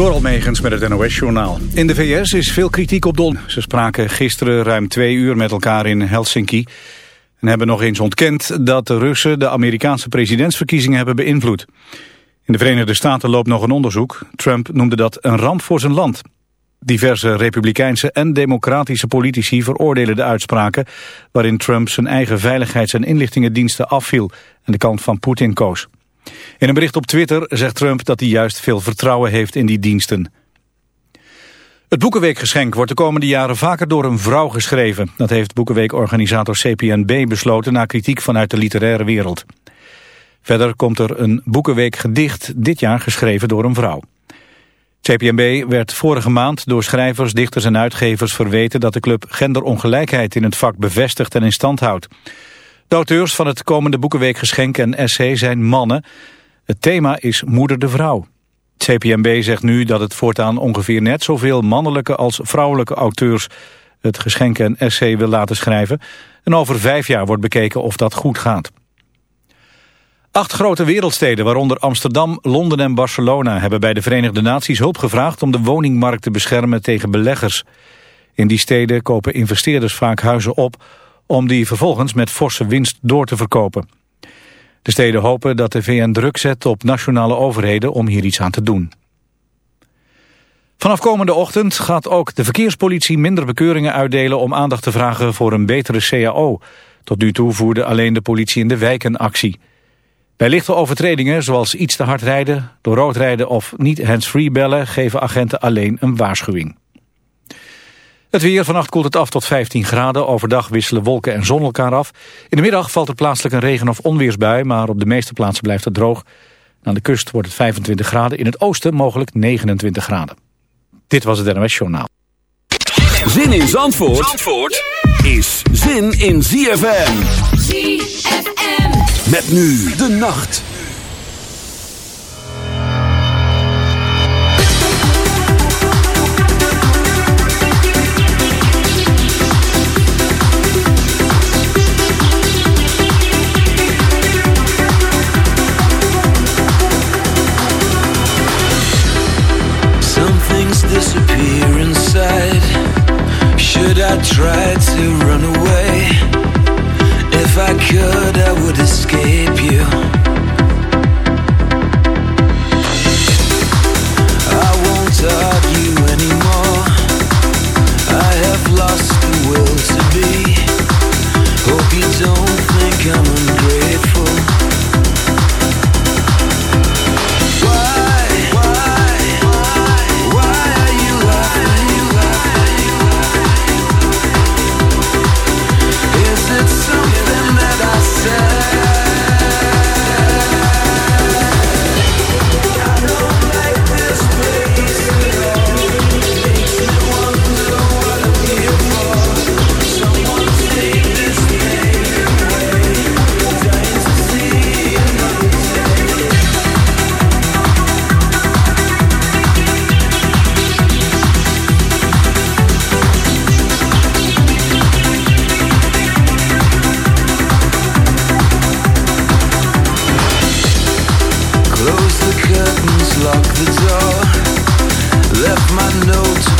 Door Almegens met het NOS-journaal. In de VS is veel kritiek op Don. Ze spraken gisteren ruim twee uur met elkaar in Helsinki... en hebben nog eens ontkend dat de Russen de Amerikaanse presidentsverkiezingen hebben beïnvloed. In de Verenigde Staten loopt nog een onderzoek. Trump noemde dat een ramp voor zijn land. Diverse republikeinse en democratische politici veroordelen de uitspraken... waarin Trump zijn eigen veiligheids- en inlichtingendiensten afviel... en de kant van Poetin koos. In een bericht op Twitter zegt Trump dat hij juist veel vertrouwen heeft in die diensten. Het Boekenweekgeschenk wordt de komende jaren vaker door een vrouw geschreven. Dat heeft Boekenweekorganisator CPNB besloten na kritiek vanuit de literaire wereld. Verder komt er een Boekenweekgedicht dit jaar geschreven door een vrouw. CPNB werd vorige maand door schrijvers, dichters en uitgevers verweten dat de club genderongelijkheid in het vak bevestigt en in stand houdt. De auteurs van het komende Boekenweekgeschenk en essay zijn mannen. Het thema is Moeder de Vrouw. Het CPMB zegt nu dat het voortaan ongeveer net zoveel mannelijke als vrouwelijke auteurs het geschenk en essay wil laten schrijven. En over vijf jaar wordt bekeken of dat goed gaat. Acht grote wereldsteden, waaronder Amsterdam, Londen en Barcelona... hebben bij de Verenigde Naties hulp gevraagd om de woningmarkt te beschermen tegen beleggers. In die steden kopen investeerders vaak huizen op om die vervolgens met forse winst door te verkopen. De steden hopen dat de VN druk zet op nationale overheden om hier iets aan te doen. Vanaf komende ochtend gaat ook de verkeerspolitie minder bekeuringen uitdelen om aandacht te vragen voor een betere CAO. Tot nu toe voerde alleen de politie in de wijken actie. Bij lichte overtredingen, zoals iets te hard rijden, door rood rijden of niet hands-free bellen, geven agenten alleen een waarschuwing. Het weer, vannacht koelt het af tot 15 graden. Overdag wisselen wolken en zon elkaar af. In de middag valt er plaatselijk een regen- of onweersbui... maar op de meeste plaatsen blijft het droog. Aan de kust wordt het 25 graden. In het oosten mogelijk 29 graden. Dit was het NOS Journaal. Zin in Zandvoort, Zandvoort is zin in ZFM. ZFM. Met nu de nacht. Try to run away. If I could I would escape you. I won't argue anymore. I have lost the will to be. Hope you don't think I'm Left my notes.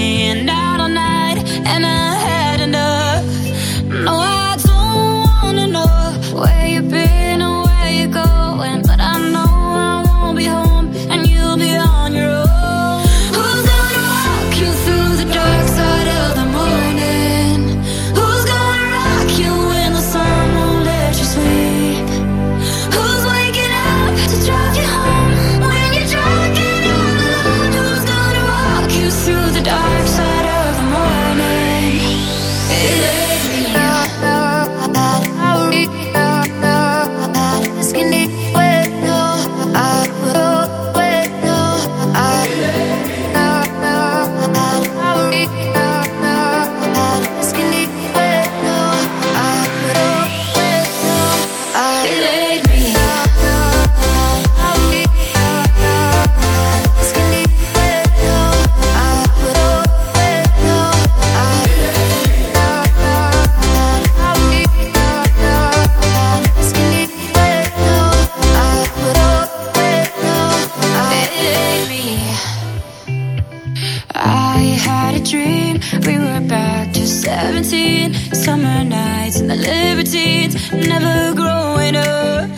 summer nights and the libertines, never growing up.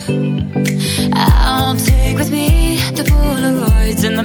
I'll take with me the Polaroids and the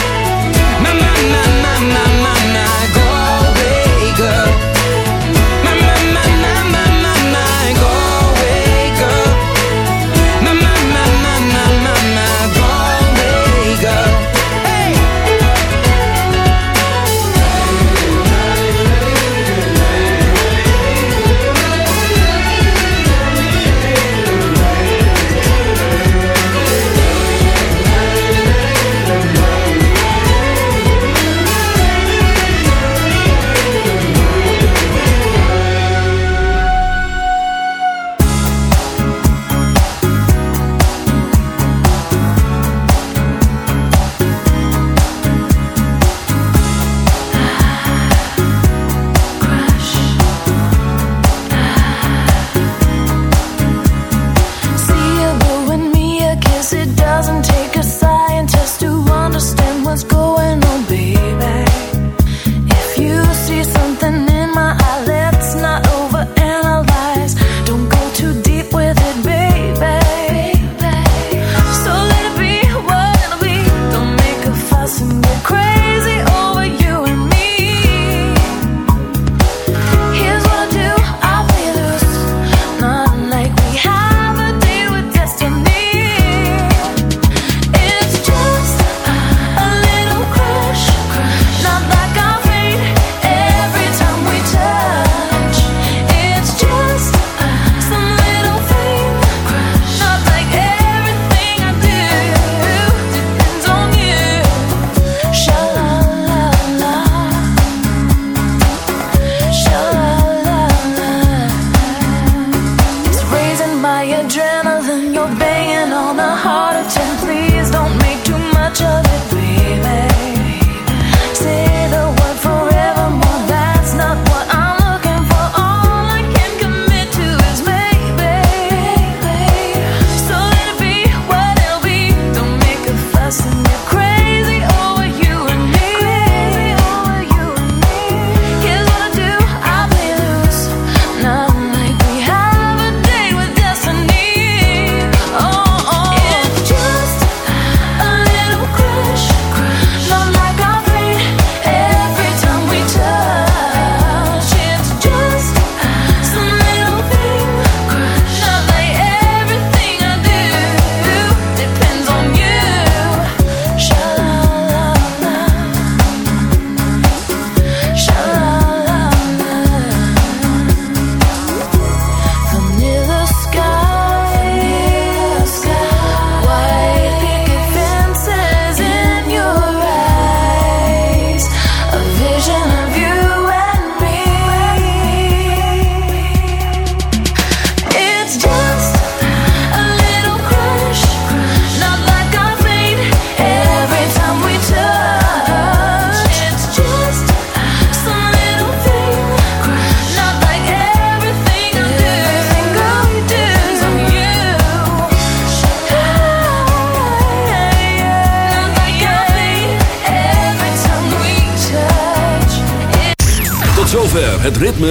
My, my, my, my,